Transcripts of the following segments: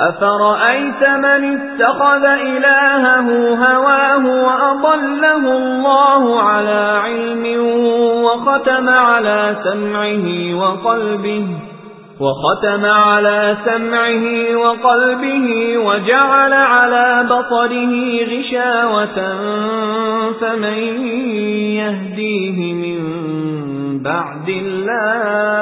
أَفَرَأَيْتَ مَنِ اتَّخَذَ إِلَٰهَهُ هَوَاهُ وَأَضَلَّهُ اللَّهُ عَلَىٰ عِلْمٍ وَخَتَمَ عَلَىٰ سَمْعِهِ وَقَلْبِهِ وَخَتَمَ عَلَى سَمْعِهِ وَقَلْبِهِ وَجَعَلَ عَلَى بَصَرِهِ غِشَاوَةً فَمَن يَهْدِيهِ مِن بَعْدِ اللَّهِ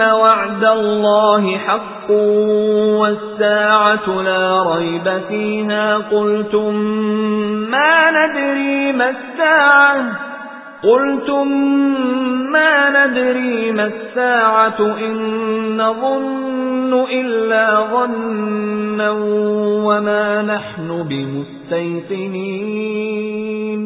وَعْدَ اللَّهِ حَقٌّ وَالسَّاعَةُ لَا رَيْبَ فِيهَا قُلْتُمْ مَا نَدْرِي مَا السَّاعَةُ قُلْتُمْ مَا نَدْرِي مَا السَّاعَةُ إِن نَّظُنُّ إِلَّا ظَنًّا وَمَا نَحْنُ بِمُسْتَيْقِنِينَ